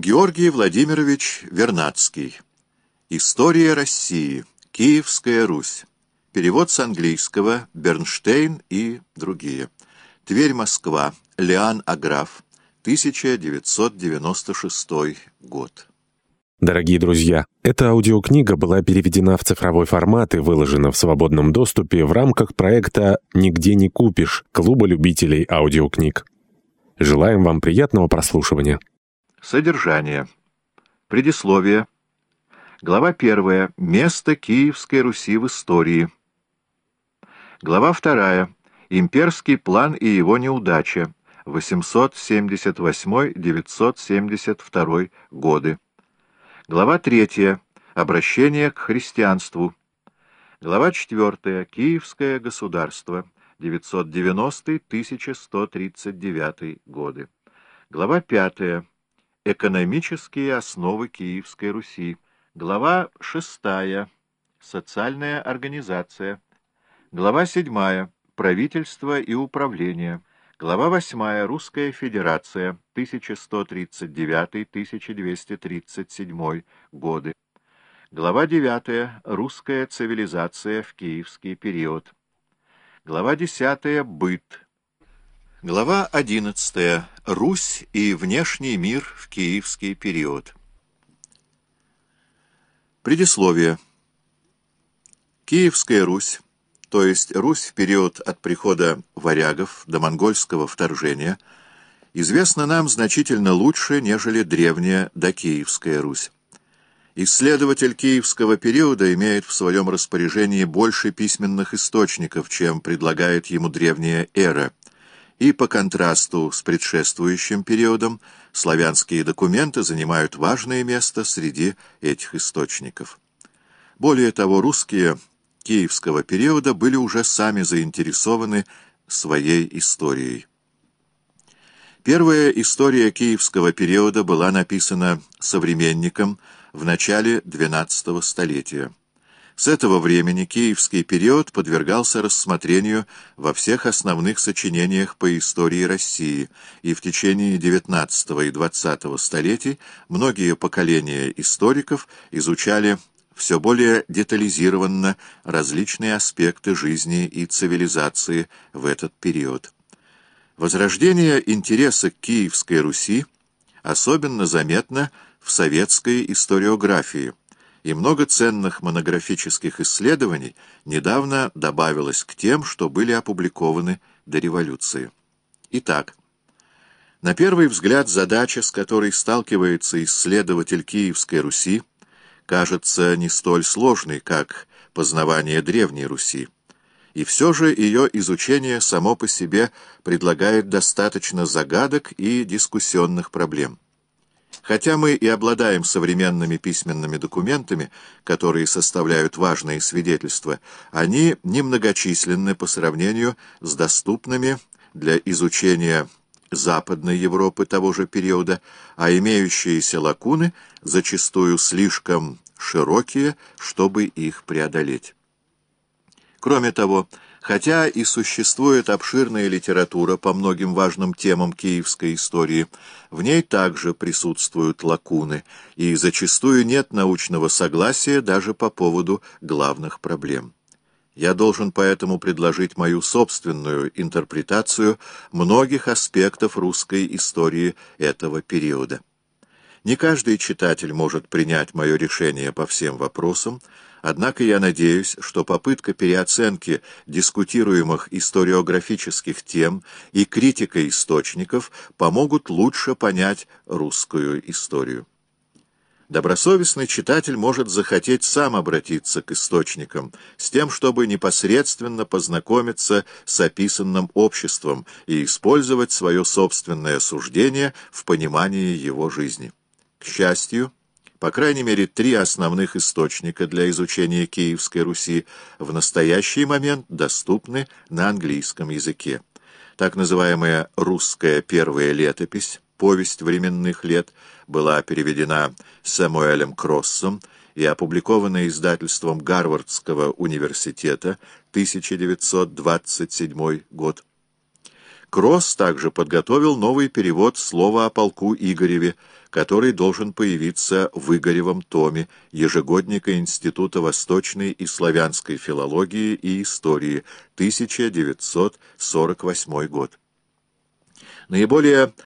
Георгий Владимирович Вернадский. История России. Киевская Русь. Перевод с английского. Бернштейн и другие. Тверь, Москва. Лиан Аграф. 1996 год. Дорогие друзья, эта аудиокнига была переведена в цифровой формат и выложена в свободном доступе в рамках проекта «Нигде не купишь» Клуба любителей аудиокниг. Желаем вам приятного прослушивания. Содержание. Предисловие. Глава 1. Место Киевской Руси в истории. Глава 2. Имперский план и его неудача. 878-972 годы. Глава 3. Обращение к христианству. Глава 4. Киевское государство. 990-1139 годы. Глава 5. Экономические основы Киевской Руси. Глава 6. Социальная организация. Глава 7. Правительство и управление. Глава 8. Русская Федерация. 1139-1237 годы. Глава 9. Русская цивилизация в киевский период. Глава 10. Быт. Глава 11. Русь и внешний мир в киевский период. Предисловие. Киевская Русь то есть Русь в период от прихода варягов до монгольского вторжения, известна нам значительно лучше, нежели древняя докиевская Русь. Исследователь киевского периода имеет в своем распоряжении больше письменных источников, чем предлагает ему древняя эра, и по контрасту с предшествующим периодом славянские документы занимают важное место среди этих источников. Более того, русские киевского периода были уже сами заинтересованы своей историей. Первая история киевского периода была написана современником в начале XII столетия. С этого времени киевский период подвергался рассмотрению во всех основных сочинениях по истории России, и в течение XIX и XX столетий многие поколения историков изучали все более детализированно различные аспекты жизни и цивилизации в этот период. Возрождение интереса к Киевской Руси особенно заметно в советской историографии, и много ценных монографических исследований недавно добавилось к тем, что были опубликованы до революции. Итак, на первый взгляд задача, с которой сталкивается исследователь Киевской Руси, кажется не столь сложной, как познавание Древней Руси. И все же ее изучение само по себе предлагает достаточно загадок и дискуссионных проблем. Хотя мы и обладаем современными письменными документами, которые составляют важные свидетельства, они немногочисленны по сравнению с доступными для изучения Западной Европы того же периода, а имеющиеся лакуны зачастую слишком широкие, чтобы их преодолеть. Кроме того, хотя и существует обширная литература по многим важным темам киевской истории, в ней также присутствуют лакуны, и зачастую нет научного согласия даже по поводу главных проблем. Я должен поэтому предложить мою собственную интерпретацию многих аспектов русской истории этого периода. Не каждый читатель может принять мое решение по всем вопросам, однако я надеюсь, что попытка переоценки дискутируемых историографических тем и критика источников помогут лучше понять русскую историю. Добросовестный читатель может захотеть сам обратиться к источникам, с тем, чтобы непосредственно познакомиться с описанным обществом и использовать свое собственное суждение в понимании его жизни. К счастью, по крайней мере, три основных источника для изучения Киевской Руси в настоящий момент доступны на английском языке. Так называемая «русская первая летопись» «Повесть временных лет» была переведена Самуэлем Кроссом и опубликована издательством Гарвардского университета 1927 год. Кросс также подготовил новый перевод слова о полку Игореве, который должен появиться в Игоревом томе ежегодника Института восточной и славянской филологии и истории, 1948 год. Наиболее